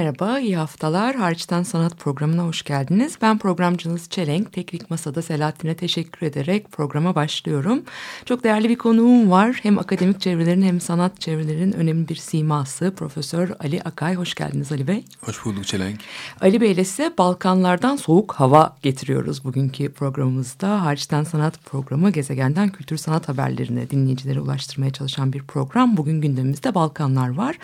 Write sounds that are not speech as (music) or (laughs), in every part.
Merhaba, iyi haftalar. Harçtan Sanat programına hoş geldiniz. Ben programcınız Çelenk. Teknik Masa'da Selahattin'e teşekkür ederek programa başlıyorum. Çok değerli bir konuğum var. Hem akademik çevrelerin hem sanat çevrelerinin önemli bir siması. Profesör Ali Akay. Hoş geldiniz Ali Bey. Hoş bulduk Çelenk. Ali Bey ile size Balkanlardan soğuk hava getiriyoruz bugünkü programımızda. Harçtan Sanat programı gezegenden kültür sanat haberlerini dinleyicilere ulaştırmaya çalışan bir program. Bugün gündemimizde Balkanlar var.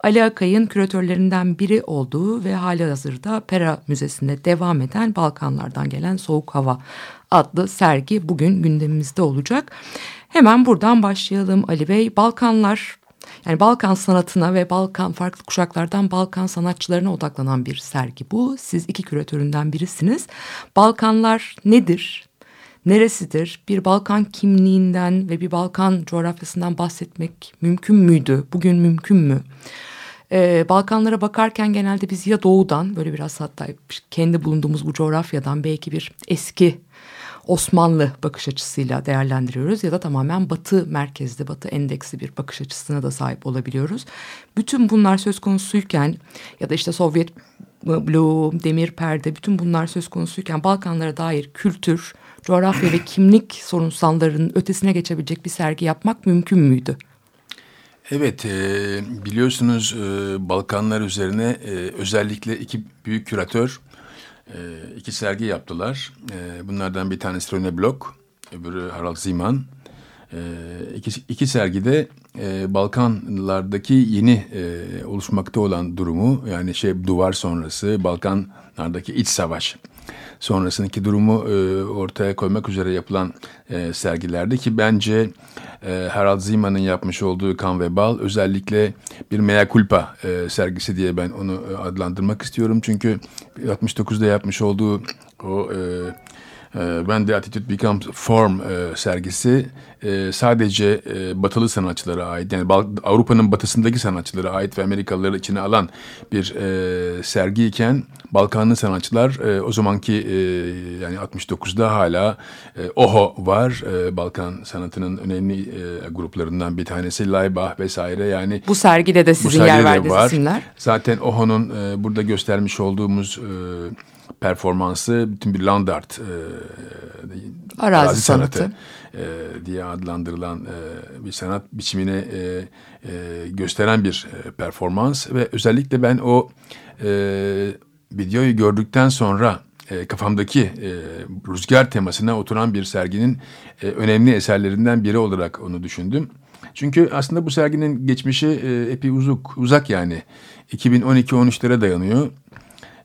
Ali Akay'ın küratörlerinden biri olduğu ve hali hazırda Pera Müzesi'nde devam eden Balkanlardan gelen Soğuk Hava adlı sergi bugün gündemimizde olacak. Hemen buradan başlayalım Ali Bey. Balkanlar yani Balkan sanatına ve Balkan farklı kuşaklardan Balkan sanatçılarına odaklanan bir sergi bu. Siz iki küratöründen birisiniz. Balkanlar nedir? Neresidir? Bir Balkan kimliğinden ve bir Balkan coğrafyasından bahsetmek mümkün müydü? Bugün mümkün mü? Ee, Balkanlara bakarken genelde biz ya doğudan böyle biraz hatta kendi bulunduğumuz bu coğrafyadan belki bir eski Osmanlı bakış açısıyla değerlendiriyoruz ya da tamamen batı merkezli, batı endeksli bir bakış açısına da sahip olabiliyoruz. Bütün bunlar söz konusuyken ya da işte Sovyet bloğu, demir perde bütün bunlar söz konusuyken Balkanlara dair kültür, coğrafya ve kimlik sorunsallarının ötesine geçebilecek bir sergi yapmak mümkün müydü? Evet e, biliyorsunuz e, Balkanlar üzerine e, özellikle iki büyük küratör e, iki sergi yaptılar. E, bunlardan bir tanesi Rene Block, öbürü Harald Ziemann. E, iki, iki sergide e, Balkanlardaki yeni e, oluşmakta olan durumu yani şey duvar sonrası Balkanlardaki iç savaş sonrasındaki durumu e, ortaya koymak üzere yapılan e, sergilerde ki bence e, Harald Ziemann'ın yapmış olduğu Kan ve Bal özellikle bir mea culpa e, sergisi diye ben onu e, adlandırmak istiyorum. Çünkü 69'da yapmış olduğu o e, When the Attitude Becomes Form e, sergisi e, sadece e, batılı sanatçılara ait yani Avrupa'nın batısındaki sanatçılara ait ve Amerikalıları içine alan bir e, sergiyken Balkanlı sanatçılar o zamanki yani 69'da hala OHO var. Balkan sanatının önemli gruplarından bir tanesi Laybach vesaire yani. Bu sergide de sizin yer verdiğiniz isimler. Zaten OHO'nun burada göstermiş olduğumuz e, performansı bütün bir land art e, arazi, arazi sanatı, sanatı e, diye adlandırılan e, bir sanat biçimine e, e, gösteren bir e, performans ve özellikle ben o e, videoyu gördükten sonra e, kafamdaki e, rüzgar temasına oturan bir serginin e, önemli eserlerinden biri olarak onu düşündüm. Çünkü aslında bu serginin geçmişi e, epey uzak, uzak yani 2012-13'lere dayanıyor.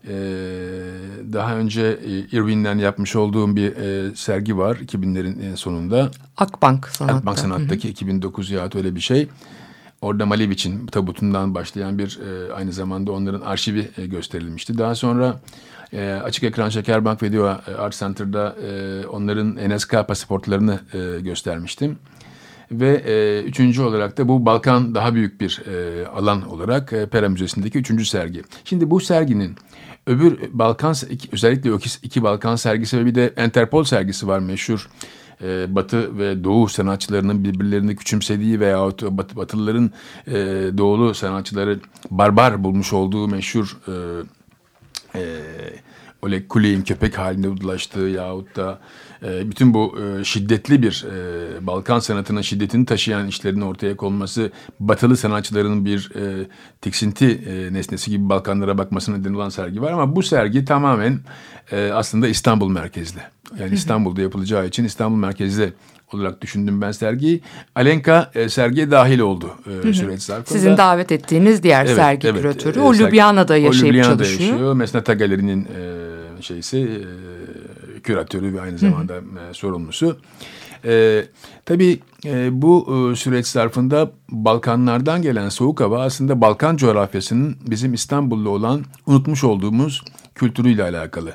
Ee, daha önce e, Irving'den yapmış olduğum bir e, sergi var 2000'lerin sonunda. Akbank Sanat'ta. Akbank Sanat'taki Hı -hı. 2009 ya öyle bir şey. Orada Malevic'in tabutundan başlayan bir e, aynı zamanda onların arşivi e, gösterilmişti. Daha sonra e, Açık Ekran Şekerbank Video Art Center'da e, onların NSK pasaportlarını e, göstermiştim. Ve e, üçüncü olarak da bu Balkan daha büyük bir e, alan olarak e, Pera Müzesi'ndeki üçüncü sergi. Şimdi bu serginin öbür Balkan özellikle iki, Balkan sergisi ve bir de Interpol sergisi var meşhur. E, batı ve Doğu sanatçılarının birbirlerini küçümsediği veya Batı, Batılıların e, Doğulu sanatçıları barbar bulmuş olduğu meşhur e, e, Oleg Kulik'in köpek halinde ulaştığı yahut da e, bütün bu e, şiddetli bir e, Balkan sanatının şiddetini taşıyan işlerin ortaya konması batılı sanatçıların bir e, tiksinti e, nesnesi gibi Balkanlara bakmasına neden olan sergi var ama bu sergi tamamen e, aslında İstanbul merkezli. Yani İstanbul'da yapılacağı için İstanbul merkezli olarak düşündüm ben sergiyi. Alenka e, sergiye dahil oldu e, süreç zarfında. Sizin davet ettiğiniz diğer evet, sergi evet, küratörü. E, o Ljubljana'da yaşayıp o Ljubljana'da çalışıyor. yaşıyor. Mesnata Galeri'nin e, şeysi e, küratörü ve aynı zamanda e, sorumlusu. E, tabii e, bu e, süreç zarfında Balkanlardan gelen soğuk hava aslında Balkan coğrafyasının bizim İstanbul'da olan unutmuş olduğumuz kültürüyle alakalı.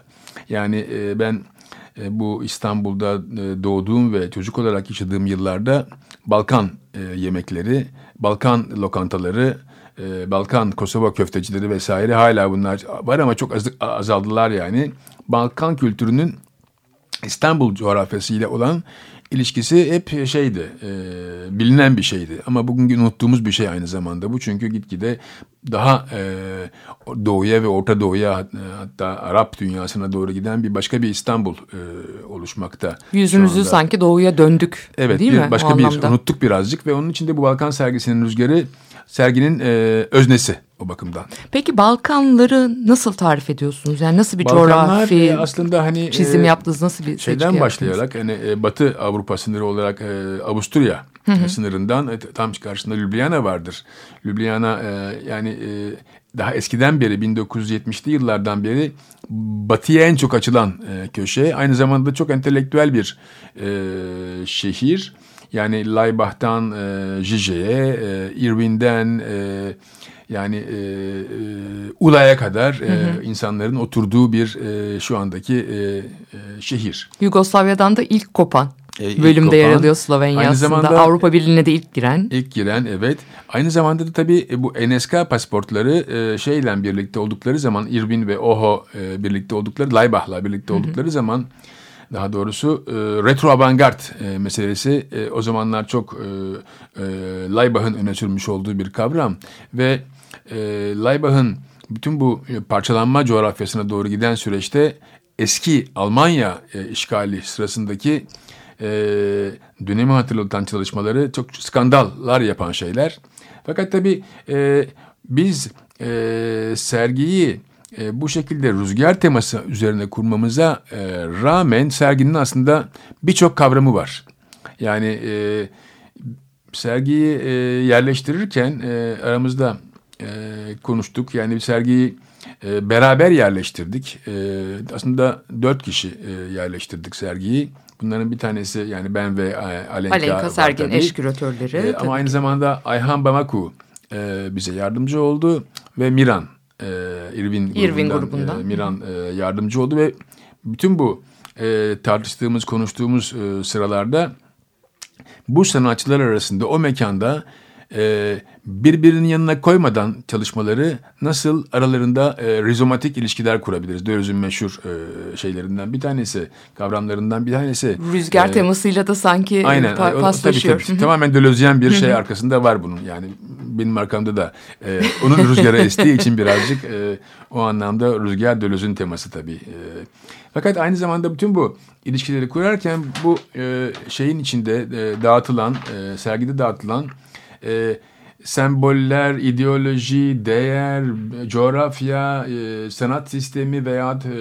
Yani e, ben bu İstanbul'da e, doğduğum ve çocuk olarak yaşadığım yıllarda Balkan e, yemekleri, Balkan lokantaları, e, Balkan Kosova köftecileri vesaire hala bunlar var ama çok az, azaldılar yani. Balkan kültürünün İstanbul coğrafyasıyla olan ilişkisi hep şeydi, e, bilinen bir şeydi. Ama bugün unuttuğumuz bir şey aynı zamanda bu. Çünkü gitgide daha e, doğuya ve Orta Doğu'ya e, hatta Arap dünyasına doğru giden bir başka bir İstanbul e, oluşmakta. Yüzümüzü sanki doğuya döndük. Evet, değil bir mi? başka bir anlamda. unuttuk birazcık ve onun içinde bu Balkan sergisinin rüzgarı serginin e, öznesi o bakımdan. Peki Balkanları nasıl tarif ediyorsunuz? Yani nasıl bir Balkanlar coğrafi e, aslında hani çizim e, yaptınız? Nasıl bir Şeyden yaptınız? başlayarak hani e, Batı Avrupa sınırı olarak e, Avusturya sınırından e, tam karşısında Ljubljana vardır. Ljubljana e, yani e, daha eskiden beri 1970'li yıllardan beri batıya en çok açılan e, köşe. Aynı zamanda çok entelektüel bir e, şehir. Yani Laybach'tan e, Žiže'ye, e, Irvin'den e, yani e, e, Ula'ya kadar e, insanların oturduğu bir e, şu andaki e, e, şehir. Yugoslavya'dan da ilk kopan E, bölümde yer kopan. alıyor Slovenya Aynı zamanda- Avrupa Birliği'ne de ilk giren. İlk giren evet. Aynı zamanda da tabii e, bu NSK pasaportları e, şeyle birlikte oldukları zaman Irvin ve Oho e, birlikte oldukları Laybach'la birlikte oldukları zaman daha doğrusu e, retro avantgard e, meselesi e, o zamanlar çok e, e, Laybach'ın öne sürmüş olduğu bir kavram ve e, Laybach'ın bütün bu parçalanma coğrafyasına doğru giden süreçte eski Almanya e, işgali sırasındaki e, dönemi hatırlatan çalışmaları çok skandallar yapan şeyler. Fakat tabii e, biz e, sergiyi e, bu şekilde rüzgar teması üzerine kurmamıza e, rağmen serginin aslında birçok kavramı var. Yani e, sergiyi e, yerleştirirken e, aramızda e, konuştuk. Yani bir sergiyi e, beraber yerleştirdik. E, aslında dört kişi e, yerleştirdik sergiyi. Bunların bir tanesi yani ben ve e, Alenka, Alenka tabii. eş küratörleri. E, ama aynı zamanda Ayhan Bamaku e, bize yardımcı oldu ve Miran e, Irvin grubundan, Irvin grubundan. e, Miran e, yardımcı oldu ve bütün bu e, tartıştığımız konuştuğumuz e, sıralarda bu sanatçılar arasında o mekanda e, birbirinin yanına koymadan çalışmaları nasıl aralarında e, rizomatik ilişkiler kurabiliriz? Dörüz'ün meşhur e, şeylerinden bir tanesi, kavramlarından bir tanesi. Rüzgar E, temasıyla da sanki Aynen. pa- o- paslaşıyor. Tabii, tabii. Tamamen Deleuze'yen bir şey arkasında var bunun. Yani benim arkamda da e, onun rüzgara estiği için birazcık e, o anlamda rüzgar Deleuze'ün teması tabii. E, fakat aynı zamanda bütün bu ilişkileri kurarken bu e, şeyin içinde e, dağıtılan, e, sergide dağıtılan e, semboller, ideoloji, değer, coğrafya, e, sanat sistemi veya e,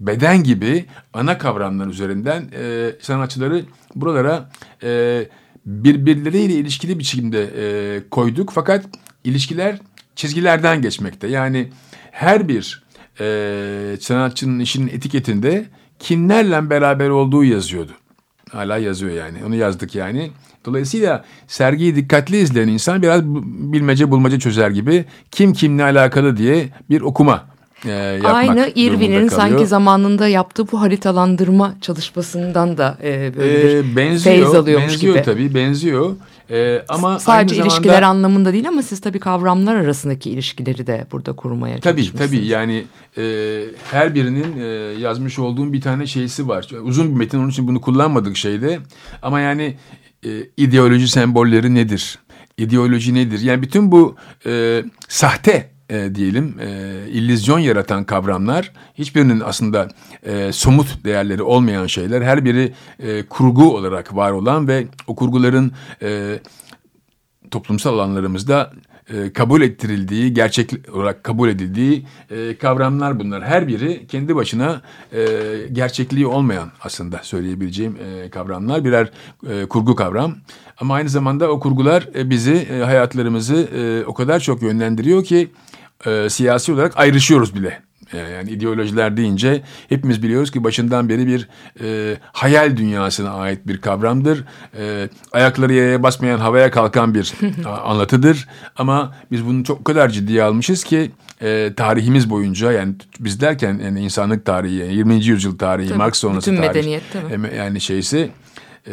beden gibi ana kavramlar üzerinden e, sanatçıları buralara e, birbirleriyle ilişkili biçimde e, koyduk. Fakat ilişkiler çizgilerden geçmekte. Yani her bir e, sanatçının işinin etiketinde kimlerle beraber olduğu yazıyordu. Hala yazıyor yani. Onu yazdık yani. Dolayısıyla sergiyi dikkatli izleyen insan biraz bilmece bulmaca çözer gibi kim kimle alakalı diye bir okuma e, yapmak Aynı kalıyor. sanki zamanında yaptığı bu haritalandırma çalışmasından da e, böyle Ee, benziyor, feyz alıyormuş benziyor gibi. tabii benziyor. Ee, ama Sadece aynı ilişkiler zamanda, anlamında değil ama siz tabii kavramlar arasındaki ilişkileri de burada kurmaya Tabii çalışmışsınız. tabii yani e, her birinin e, yazmış olduğum bir tane şeysi var. Uzun bir metin onun için bunu kullanmadık şeyde. Ama yani e, ideoloji sembolleri nedir? İdeoloji nedir? Yani bütün bu e, sahte e, diyelim e, illüzyon yaratan kavramlar hiçbirinin aslında e, somut değerleri olmayan şeyler. Her biri e, kurgu olarak var olan ve o kurguların e, toplumsal alanlarımızda e, kabul ettirildiği, gerçek olarak kabul edildiği e, kavramlar bunlar. Her biri kendi başına e, gerçekliği olmayan aslında söyleyebileceğim kavramlar. Birer kurgu kavram. Ama aynı zamanda o kurgular bizi, hayatlarımızı o kadar çok yönlendiriyor ki siyasi olarak ayrışıyoruz bile yani ideolojiler deyince hepimiz biliyoruz ki başından beri bir e, hayal dünyasına ait bir kavramdır. E, ayakları yere basmayan havaya kalkan bir (laughs) anlatıdır. Ama biz bunu çok kadar ciddiye almışız ki e, tarihimiz boyunca yani biz derken yani insanlık tarihi, yani 20. yüzyıl tarihi, Tabii, Marx sonrası bütün tarih. medeniyet, tabii. Em- Yani şeysi e,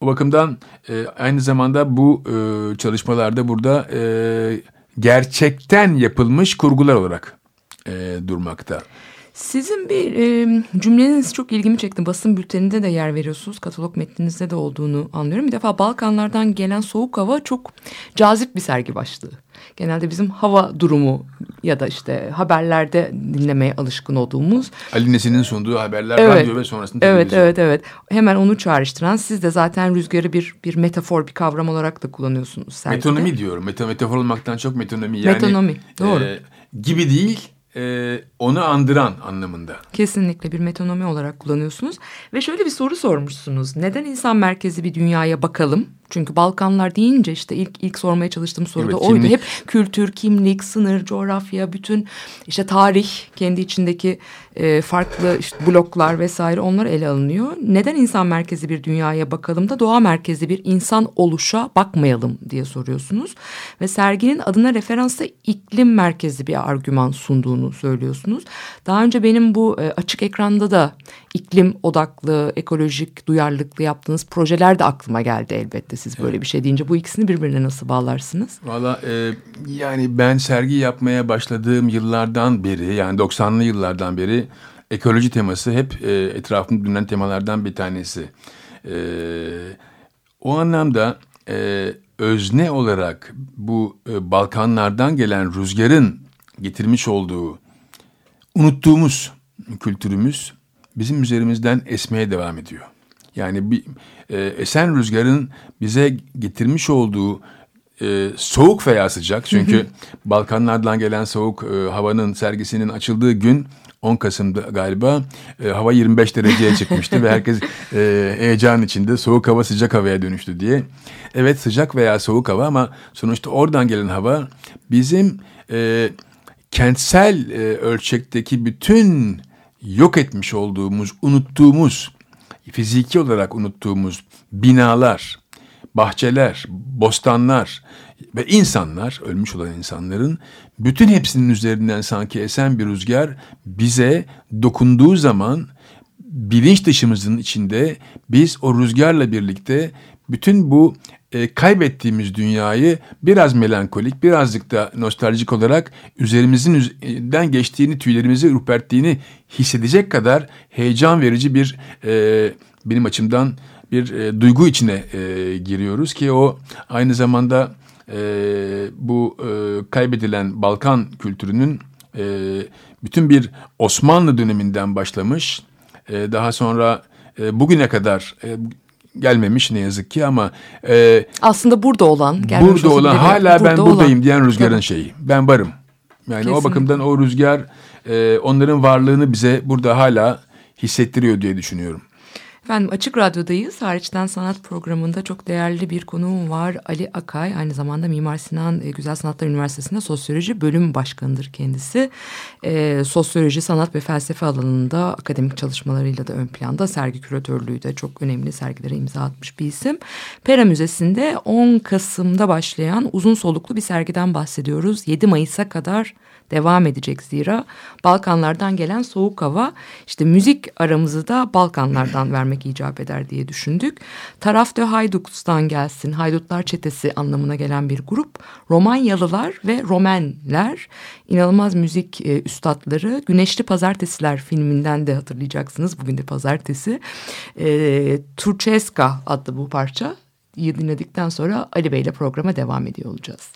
o bakımdan e, aynı zamanda bu e, çalışmalarda burada e, gerçekten yapılmış kurgular olarak e, durmakta. Sizin bir e, cümleniz çok ilgimi çekti. Basın bülteninde de yer veriyorsunuz. Katalog metninizde de olduğunu anlıyorum. Bir defa Balkanlardan gelen soğuk hava çok cazip bir sergi başlığı. Genelde bizim hava durumu ya da işte haberlerde dinlemeye alışkın olduğumuz Ali Nesin'in sunduğu haberler Evet. radyo ve sonrasında Evet, televizyon. evet, evet. Hemen onu çağrıştıran siz de zaten rüzgarı bir bir metafor, bir kavram olarak da kullanıyorsunuz sergide. Metonomi diyorum. Meta, metafor olmaktan çok metonomi. Yani, Metonomi, doğru. e, gibi değil, e, onu andıran anlamında. Kesinlikle bir metonomi olarak kullanıyorsunuz. Ve şöyle bir soru sormuşsunuz. Neden insan merkezi bir dünyaya bakalım? Çünkü Balkanlar deyince işte ilk ilk sormaya çalıştığım soru da Evet, oydu. kimlik. Hep kültür, kimlik, sınır, coğrafya, bütün işte tarih, kendi içindeki e, farklı işte bloklar vesaire onlar ele alınıyor. Neden insan merkezi bir dünyaya bakalım da doğa merkezi bir insan oluşa bakmayalım diye soruyorsunuz. Ve serginin adına referansta iklim merkezi bir argüman sunduğunu söylüyorsunuz. Daha önce benim bu e, açık ekranda da iklim odaklı, ekolojik duyarlılıklı yaptığınız projeler de aklıma geldi elbette siz böyle bir şey deyince. Bu ikisini birbirine nasıl bağlarsınız? Valla e, yani ben sergi yapmaya başladığım yıllardan beri yani 90'lı yıllardan beri ekoloji teması hep e, etrafımda dönen temalardan bir tanesi. E, o anlamda e, özne olarak bu e, Balkanlardan gelen rüzgarın getirmiş olduğu unuttuğumuz kültürümüz bizim üzerimizden esmeye devam ediyor. Yani bir e, esen rüzgarın bize getirmiş olduğu e, soğuk veya sıcak çünkü Balkanlardan gelen soğuk e, havanın sergisinin açıldığı gün 10 Kasım'da galiba e, hava 25 dereceye çıkmıştı ve herkes e, heyecan içinde soğuk hava sıcak havaya dönüştü diye. Evet sıcak veya soğuk hava ama sonuçta oradan gelen hava bizim e, kentsel e, ölçekteki bütün yok etmiş olduğumuz, unuttuğumuz, fiziki olarak unuttuğumuz binalar, bahçeler, bostanlar ve insanlar, ölmüş olan insanların bütün hepsinin üzerinden sanki esen bir rüzgar bize dokunduğu zaman bilinç dışımızın içinde biz o rüzgarla birlikte bütün bu e, kaybettiğimiz dünyayı biraz melankolik, birazcık da nostaljik olarak üzerimizin üzerinden geçtiğini, tüylerimizi ürperttiğini hissedecek kadar heyecan verici bir e, benim açımdan bir e, duygu içine e, giriyoruz ki o aynı zamanda e, bu e, kaybedilen Balkan kültürünün e, bütün bir Osmanlı döneminden başlamış, e, daha sonra e, bugüne kadar e, gelmemiş ne yazık ki ama e, Aslında burada olan, burada olan hala ben burada buradayım olan. diyen rüzgarın Tabii. şeyi. Ben varım. Yani o Kesinlikle. bakımdan o rüzgar e, onların varlığını bize burada hala hissettiriyor diye düşünüyorum. Efendim Açık Radyo'dayız. Hariçten Sanat programında çok değerli bir konuğum var. Ali Akay. Aynı zamanda Mimar Sinan e, Güzel Sanatlar Üniversitesi'nde sosyoloji bölüm başkanıdır kendisi. E, sosyoloji, sanat ve felsefe alanında akademik çalışmalarıyla da ön planda. Sergi küratörlüğü de çok önemli sergilere imza atmış bir isim. Pera Müzesi'nde 10 Kasım'da başlayan uzun soluklu bir sergiden bahsediyoruz. 7 Mayıs'a kadar devam edecek zira Balkanlardan gelen soğuk hava işte müzik aramızı da Balkanlardan vermek icap eder diye düşündük. Taraf de Hayduts'tan gelsin Haydutlar Çetesi anlamına gelen bir grup. Romanyalılar ve Romenler. İnanılmaz müzik e, üstadları Güneşli Pazartesiler filminden de hatırlayacaksınız. Bugün de pazartesi. E, Turceska adlı bu parça. Dinledikten sonra Ali Bey ile programa devam ediyor olacağız.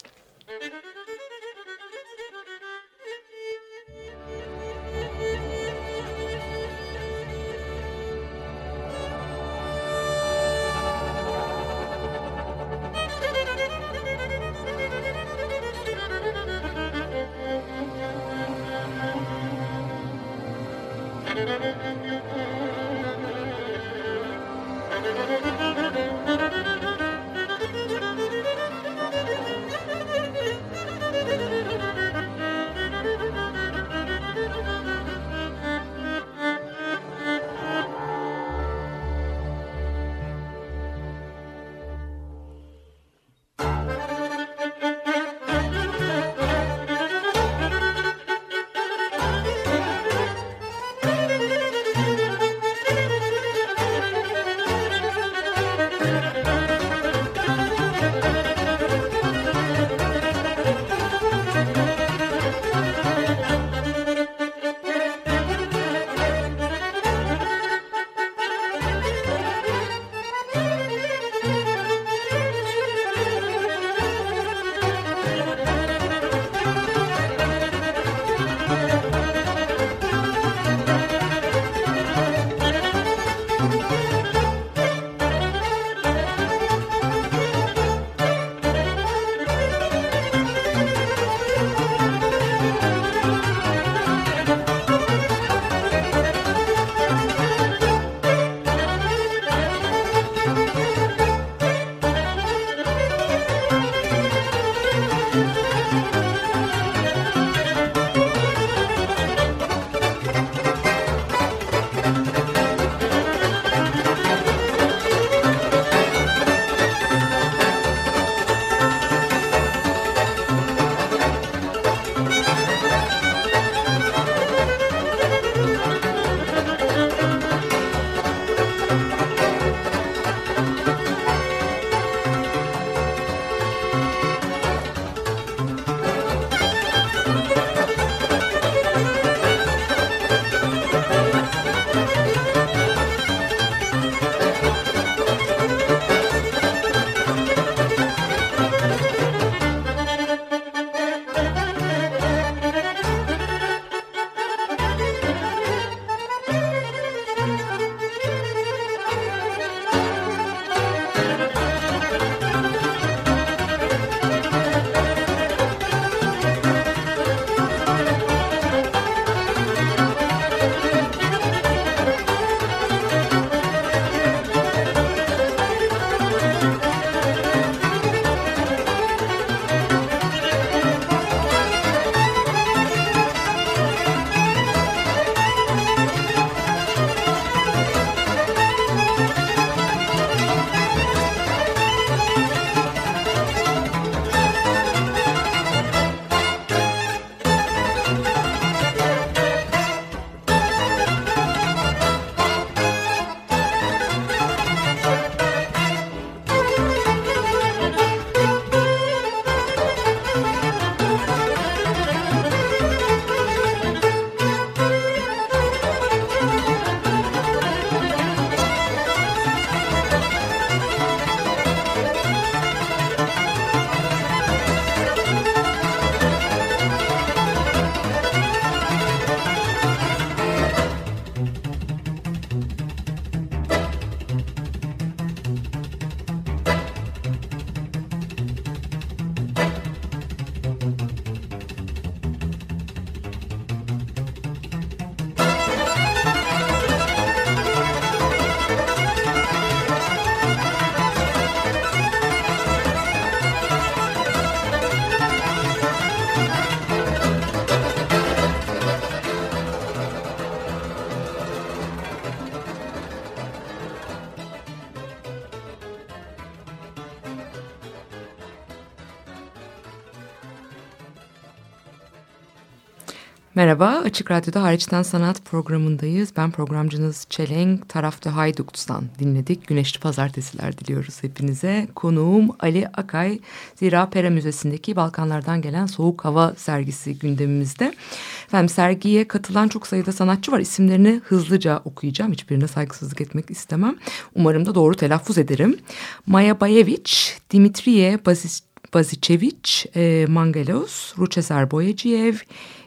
Merhaba, Açık Radyo'da Hariçten Sanat programındayız. Ben programcınız Çelenk, tarafta Haydukt'tan dinledik. Güneşli pazartesiler diliyoruz hepinize. Konuğum Ali Akay, Zira Pera Müzesi'ndeki Balkanlardan gelen soğuk hava sergisi gündemimizde. Efendim sergiye katılan çok sayıda sanatçı var. İsimlerini hızlıca okuyacağım. Hiçbirine saygısızlık etmek istemem. Umarım da doğru telaffuz ederim. Maya Bayeviç, Dimitriye Bazic Bazicevic, e, Mangelos, Ručesar Boyaciev,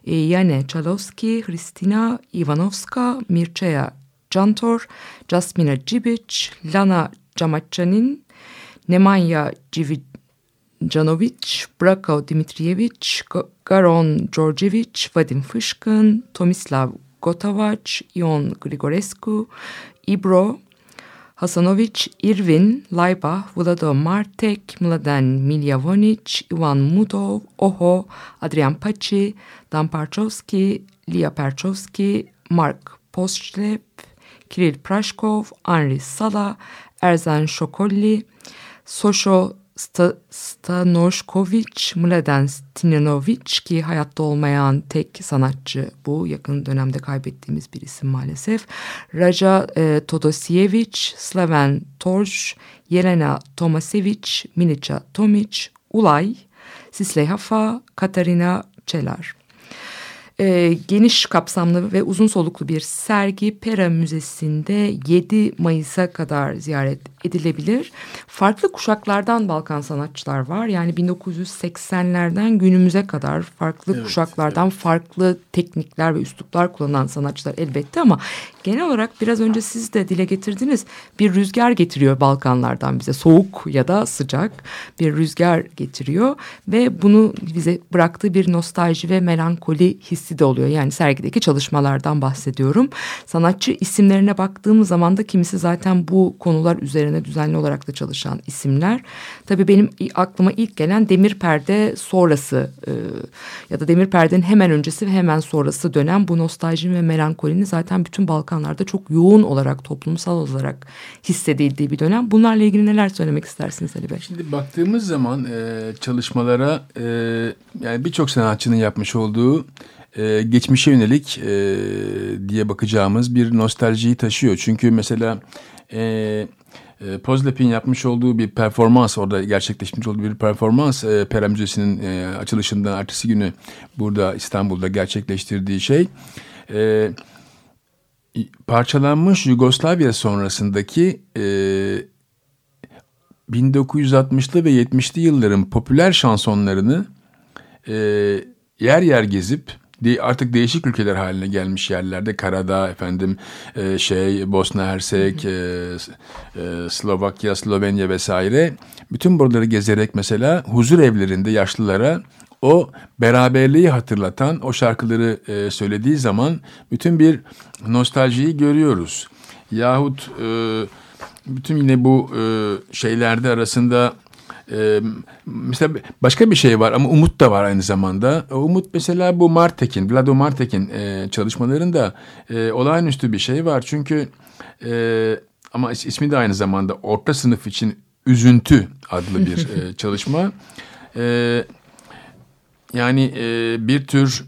e, Jane Çalovski, Hristina Ivanovska, Mircea Cantor, Jasmina Cibic, Lana Camachanin, Nemanja Civicanovic, Brako Dimitrijevic, Garon Djordjevic, Vadim Fışkın, Tomislav Gotovac, Ion Grigorescu, Ibro, Hasanovic, Irvin, Laibach, Vlado Martek, Mladen Miljavonic, Ivan Mudov, Oho, Adrian Paci, Dan Parchovski, Lia Perchovski, Mark Postlep, Kirill Prashkov, Henri Sala, Erzan Şokolli, Sosho Sta Stanoshkovic, Mladen Stinanovic ki hayatta olmayan tek sanatçı bu. Yakın dönemde kaybettiğimiz bir isim maalesef. Raja e, Todosievich, Slaven Torj, Yelena Tomasevic, Milica Tomic, Ulay, Sisley Hafa, Katarina Çelar. E, geniş kapsamlı ve uzun soluklu bir sergi Pera Müzesi'nde 7 Mayıs'a kadar ziyaret edilebilir. Farklı kuşaklardan Balkan sanatçılar var. Yani 1980'lerden günümüze kadar farklı Evet, kuşaklardan farklı teknikler ve üsluplar kullanan sanatçılar elbette ama genel olarak biraz önce siz de dile getirdiniz. Bir rüzgar getiriyor Balkanlardan bize. Soğuk ya da sıcak bir rüzgar getiriyor ve bunu bize bıraktığı bir nostalji ve melankoli hissi de oluyor. Yani sergideki çalışmalardan bahsediyorum. Sanatçı isimlerine baktığımız zaman da kimisi zaten bu konular üzerine düzenli olarak da çalışan isimler. Tabii benim aklıma ilk gelen Demir Perde sonrası e, ya da Demir Perde'nin hemen öncesi ve hemen sonrası dönem bu nostalji ve melankolinin zaten bütün Balkanlarda çok yoğun olarak toplumsal olarak hissedildiği bir dönem. Bunlarla ilgili neler söylemek istersiniz Ali Bey? Şimdi baktığımız zaman e, çalışmalara e, yani birçok sanatçının yapmış olduğu e, geçmişe yönelik e, diye bakacağımız bir nostaljiyi taşıyor. Çünkü mesela e, e, Pozlep'in yapmış olduğu bir performans orada gerçekleşmiş olduğu bir performans e, Pera Müzesi'nin e, açılışından ertesi günü burada İstanbul'da gerçekleştirdiği şey e, parçalanmış Yugoslavya sonrasındaki e, 1960'lı ve 70'li yılların popüler şansonlarını e, yer yer gezip de, artık değişik ülkeler haline gelmiş yerlerde. Karadağ efendim e, şey Bosna Hersek e, e, Slovakya Slovenya vesaire. Bütün buraları gezerek mesela huzur evlerinde yaşlılara o beraberliği hatırlatan o şarkıları e, söylediği zaman bütün bir nostaljiyi görüyoruz. Yahut e, bütün yine bu e, şeylerde arasında e, mesela başka bir şey var ama umut da var aynı zamanda. O umut mesela bu Martek'in, Vlado Martek'in e, çalışmalarında e, olağanüstü bir şey var. Çünkü e, ama is- ismi de aynı zamanda orta sınıf için üzüntü adlı bir (laughs) e, çalışma. E, yani e, bir tür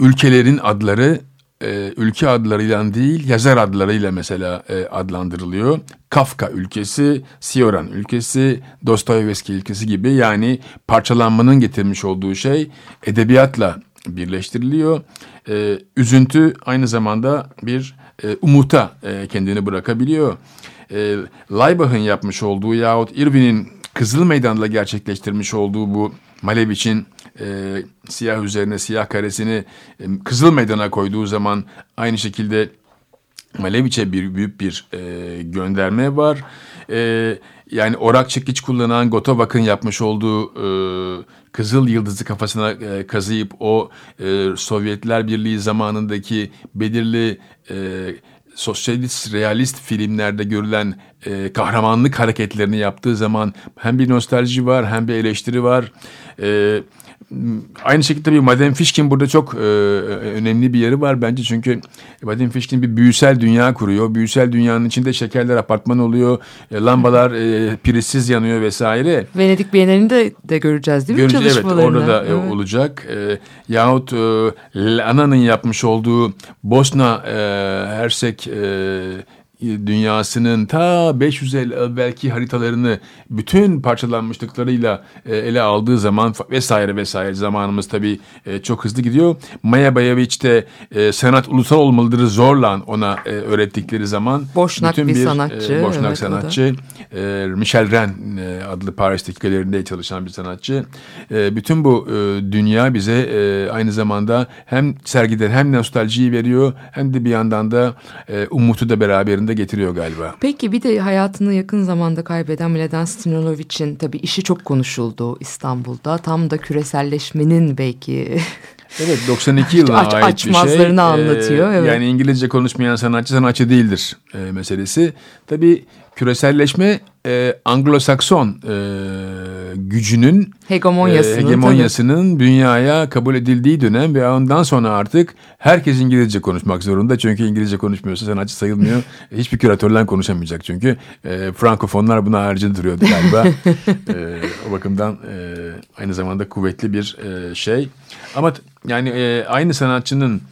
ülkelerin adları e, ülke adlarıyla değil yazar adlarıyla mesela e, adlandırılıyor. Kafka ülkesi, Sioran ülkesi, Dostoyevski ülkesi gibi yani parçalanmanın getirmiş olduğu şey edebiyatla birleştiriliyor. E, üzüntü aynı zamanda bir e, umuta e, kendini bırakabiliyor. E, Laibach'ın yapmış olduğu yahut Irving'in Kızıl Meydan'da gerçekleştirmiş olduğu bu Malevic'in e, siyah üzerine siyah karesini e, Kızıl Meydan'a koyduğu zaman aynı şekilde Malevic'e bir büyük bir e, gönderme var. E, yani orak çekiç kullanan Gotovak'ın yapmış olduğu e, Kızıl Yıldızı kafasına e, kazıyıp o e, Sovyetler Birliği zamanındaki belirli e, sosyalist realist filmlerde görülen e, kahramanlık hareketlerini yaptığı zaman hem bir nostalji var hem bir eleştiri var. E, aynı şekilde bir Madame Fishkin burada çok e, önemli bir yeri var bence çünkü Madame Fishkin bir büyüsel dünya kuruyor. Büyüsel dünyanın içinde şekerler apartman oluyor, e, lambalar e, prizsiz yanıyor vesaire. Venedik Bienalinde de göreceğiz değil mi Görünce evet orada da e, Evet. olacak. E, yahut e, Lana'nın yapmış olduğu Bosna e, Hersek e, dünyasının ta 500 yıl evvelki haritalarını bütün parçalanmışlıklarıyla e, ele aldığı zaman vesaire vesaire zamanımız tabii e, çok hızlı gidiyor. Maya Bayeviç de e, sanat ulusal olmalıdır zorla ona öğrettikleri zaman Boşnak bir e, sanatçı, Boşnak evet, sanatçı Michel Ren adlı Paris'teki galerinde çalışan bir sanatçı. Bütün bu dünya bize aynı zamanda hem sergiden hem nostaljiyi veriyor hem de bir yandan da umutu da beraberinde getiriyor galiba. Peki bir de hayatını yakın zamanda kaybeden Mladen Stanilovic'in tabii işi çok konuşuldu İstanbul'da. Tam da küreselleşmenin belki (laughs) Evet 92 yılına Aç- ait bir şey. açmazlarını anlatıyor, evet. Yani İngilizce konuşmayan sanatçı sanatçı değildir e, meselesi. Tabii küreselleşme e, Anglo-Sakson e, gücünün Hegemonyasının, e, hegemonyasının dünyaya kabul edildiği dönem ve ondan sonra artık herkes İngilizce konuşmak zorunda. Çünkü İngilizce konuşmuyorsa sanatçı sayılmıyor. (laughs) Hiçbir küratörle konuşamayacak çünkü. E, Frankofonlar buna haricinde duruyordu galiba. (laughs) e, o bakımdan e, aynı zamanda kuvvetli bir e, şey. Ama yani e, aynı sanatçının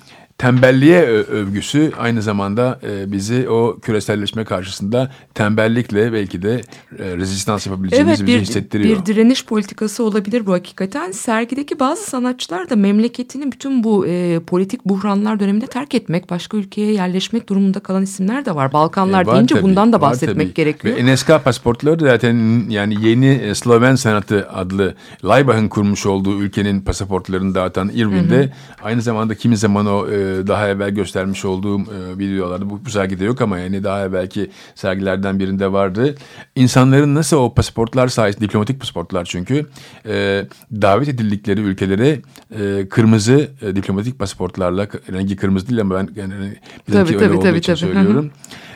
tembelliğe övgüsü aynı zamanda e, bizi o küreselleşme karşısında tembellikle belki de e, rezistans yapabileceğimizi Evet bir, hissettiriyor. bir direniş politikası olabilir bu hakikaten. Sergideki bazı sanatçılar da memleketini bütün bu e, politik buhranlar döneminde terk etmek, başka ülkeye yerleşmek durumunda kalan isimler de var. Balkanlar E, var deyince tabii, bundan da bahsetmek tabii. gerekiyor. Ve NSK pasaportları da zaten yani yeni e, Sloven sanatı adlı Laibach'ın kurmuş olduğu ülkenin pasaportlarını dağıtan Irvin'de aynı zamanda kimi zaman o e, daha evvel göstermiş olduğum e, videolarda bu, bu sergide yok ama yani daha evvelki sergilerden birinde vardı. İnsanların nasıl o pasaportlar sayesinde diplomatik pasaportlar çünkü e, davet edildikleri ülkelere e, kırmızı e, diplomatik pasaportlarla rengi kırmızı değil ama ben yani bizimki Tabii, öyle tabii, olduğu tabii, için tabii. Hı hı.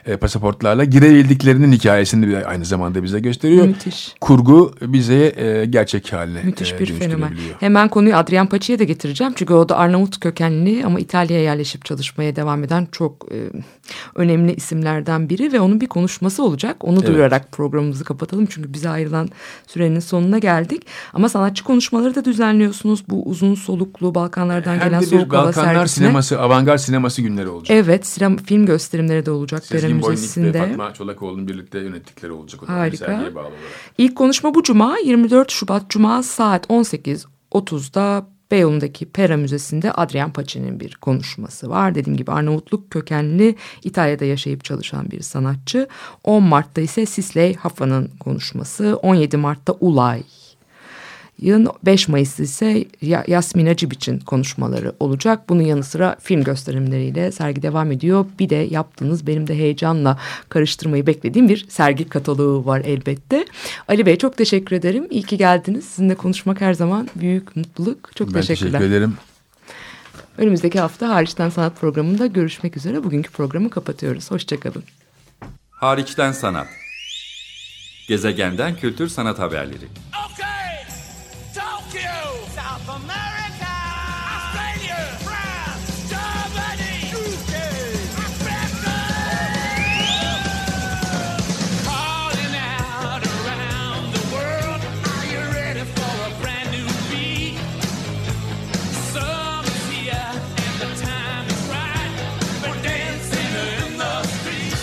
E, pasaportlarla girebildiklerinin hikayesini bir- aynı zamanda bize gösteriyor. Müthiş. Kurgu bize e, gerçek haline Müthiş e, bir fenomen. Hemen konuyu Adrian Paçi'ye de getireceğim. Çünkü o da Arnavut kökenli ama İtalya'ya yerleşip çalışmaya devam eden çok e, önemli isimlerden biri ve onun bir konuşması olacak. Onu Evet. duyurarak programımızı kapatalım. Çünkü bize ayrılan sürenin sonuna geldik. Ama sanatçı konuşmaları da düzenliyorsunuz. Bu uzun soluklu Balkanlardan Hem gelen de soğuk hava Balkanlar sergisine. sineması, avantgard sineması günleri olacak. Evet, sinema, film gösterimleri de olacak Pera Sezgin Boynik ve Müzesi'nde. Fatma Çolakoğlu'nun birlikte yönettikleri olacak. O Harika. bağlı olarak. İlk konuşma bu cuma 24 Şubat Cuma saat 18.30'da Beyoğlu'ndaki Pera Müzesi'nde Adrian Paçi'nin bir konuşması var. Dediğim gibi Arnavutluk kökenli İtalya'da yaşayıp çalışan bir sanatçı. 10 Mart'ta ise Sisley Hafa'nın konuşması. 17 Mart'ta Ulay. Yılın 5 Mayıs'ta ise Ya- Yasmin Acibic'in konuşmaları olacak. Bunun yanı sıra film gösterimleriyle sergi devam ediyor. Bir de yaptığınız benim de heyecanla karıştırmayı beklediğim bir sergi kataloğu var elbette. Ali Bey çok teşekkür ederim. İyi ki geldiniz. Sizinle konuşmak her zaman büyük mutluluk. Çok Ben teşekkürler. teşekkür ederim. Önümüzdeki hafta Hariçten Sanat programında görüşmek üzere. Bugünkü programı kapatıyoruz. Hoşçakalın. Hariçten sanat. Gezegenden kültür sanat haberleri.